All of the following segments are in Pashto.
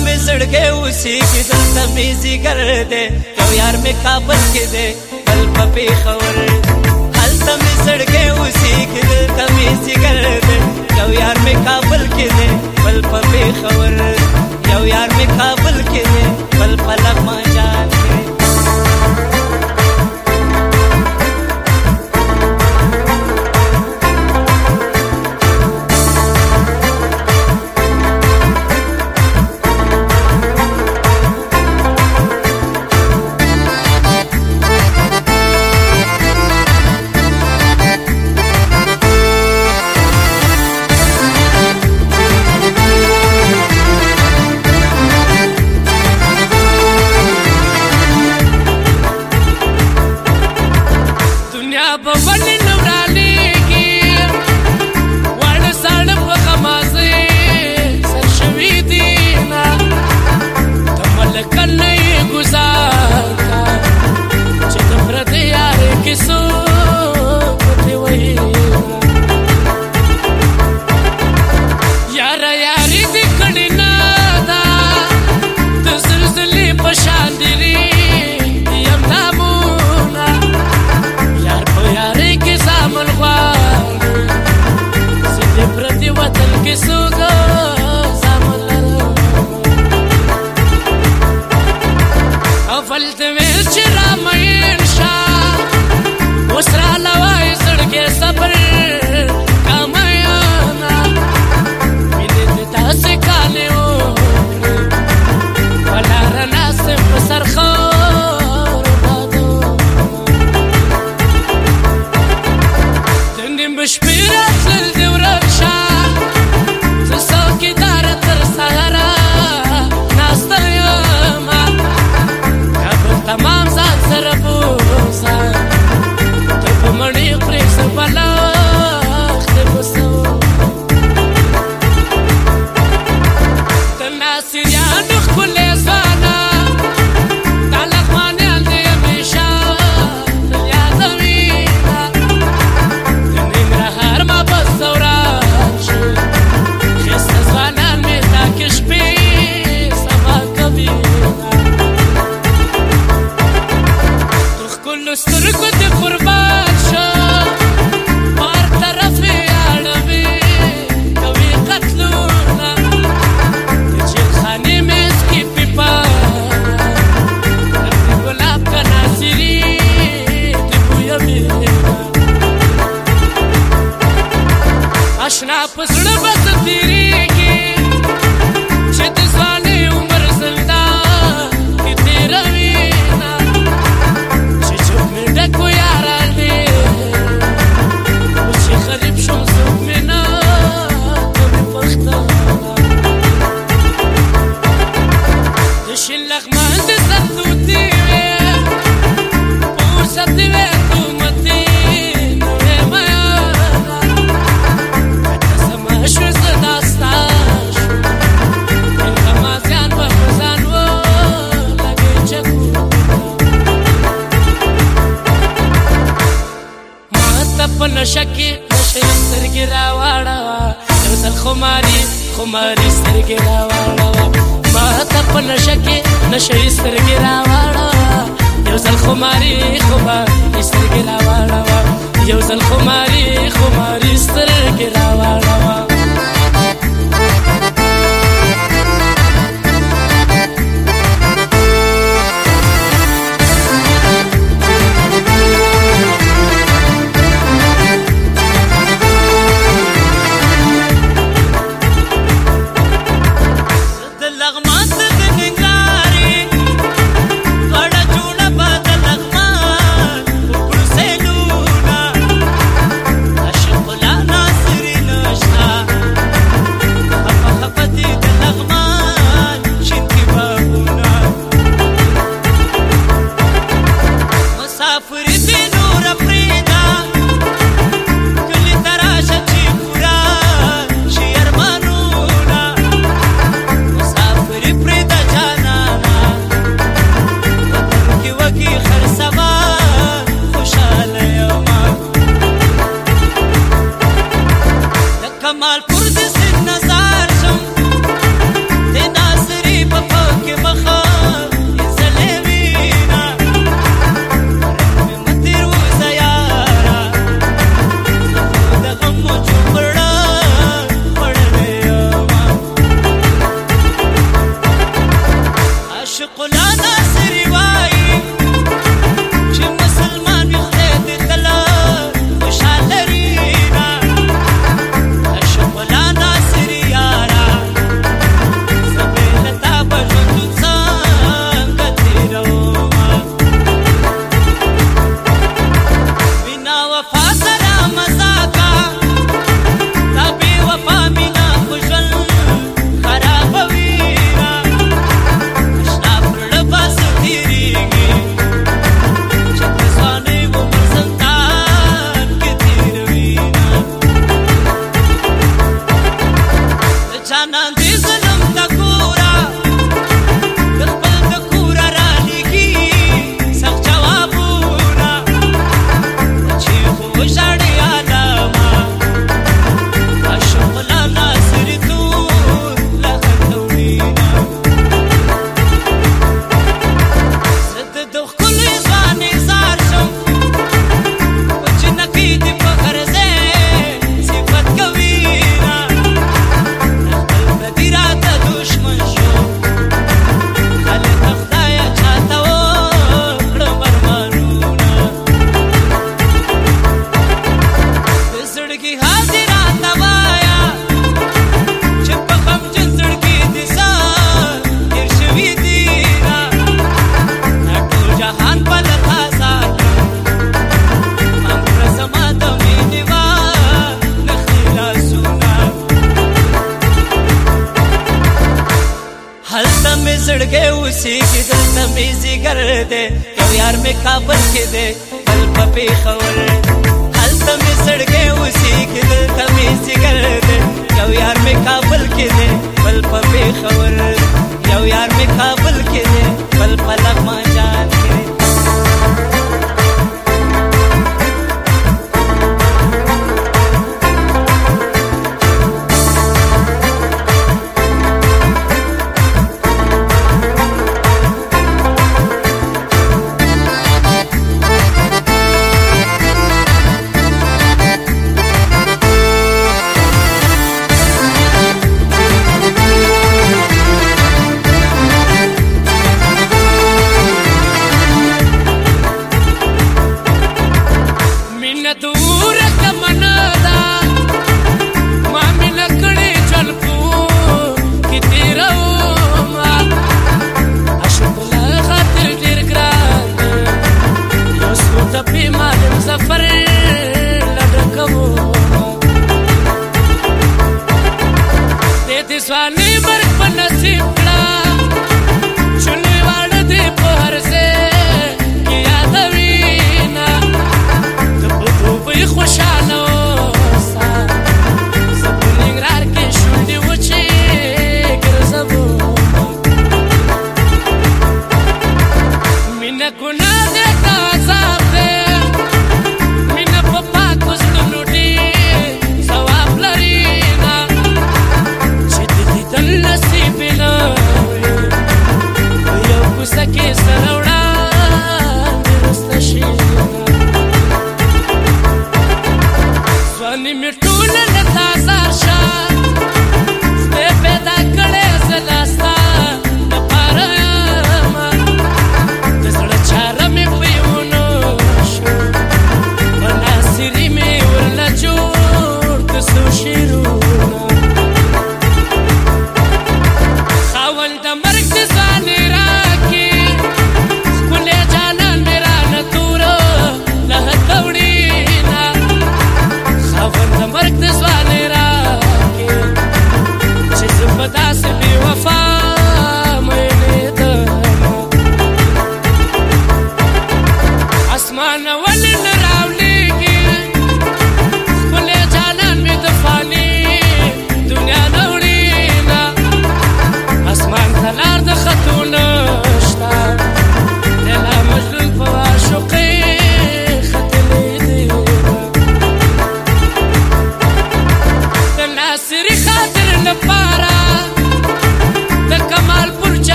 مې زړګې اوسېږي دلته مې ځیګر دی یو یار مې کابل کې دی بل په پېښور هلته مې زړګې اوسېږي دلته مې ځیګر دی یو یار مې کابل کې دی بل په پېښور یو یار مې کابل کې دی بل په لغمان عاشق لا اوسېږي دلته مې ځیګر دی یو یار مې کابل کې دی بل په پېښور هلته مې سړکی اوسېږي دلته مې ځیګر دی یو یار مې کابل کې دی بل په پېښور یو یار مې کابل کې دی بل په لغمان essa questão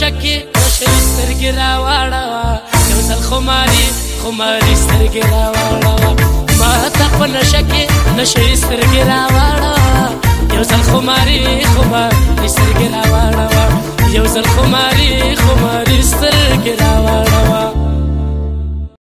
شکی تشری سترګې راواړه یو ځل خماري خماري سترګې راواړه ما ته په نشه کې نشه سترګې راواړه یو ځل خماري خماري سترګې راواړه یو ځل خماري خماري سترګې راواړه